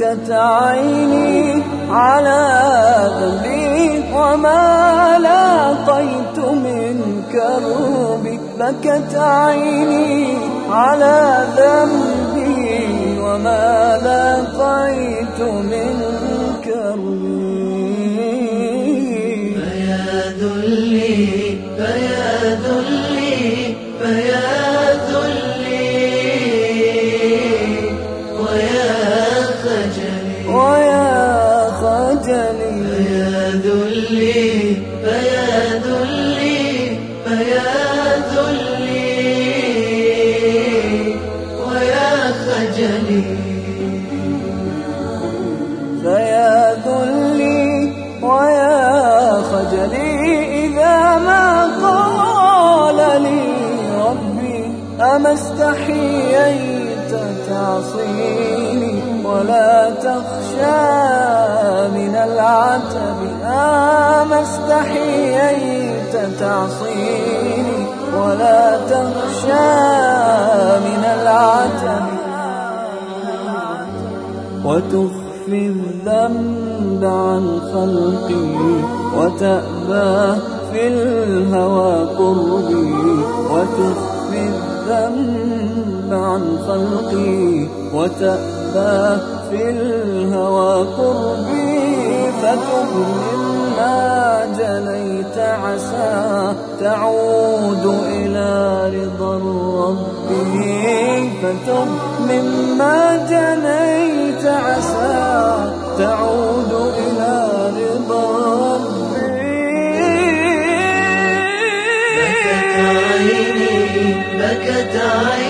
بكت عيني على ذنبي وما لاقيت من كربي بكت عيني على ذنبي وما لاقيت من ذلي فيا ذلي فيا ذلي. ويا خجلي. فيا ذلي ويا خجلي. إذا ما قال لي ربي أما استحييت تعصيني؟ ولا تخشى من العتب. أما استحييت تعصيني ولا تخشى من العتب وتخفي الذنب عن خلقي وتأبى في الهوى قربي. وتخفي الذنب عن خلقي وتأبى في الهوى قربي. فتب مما جنيت عسى تعود إلى رضا الرب. فتب مما جنيت عسى تعود إلى رضا بكت عيني بكت عيني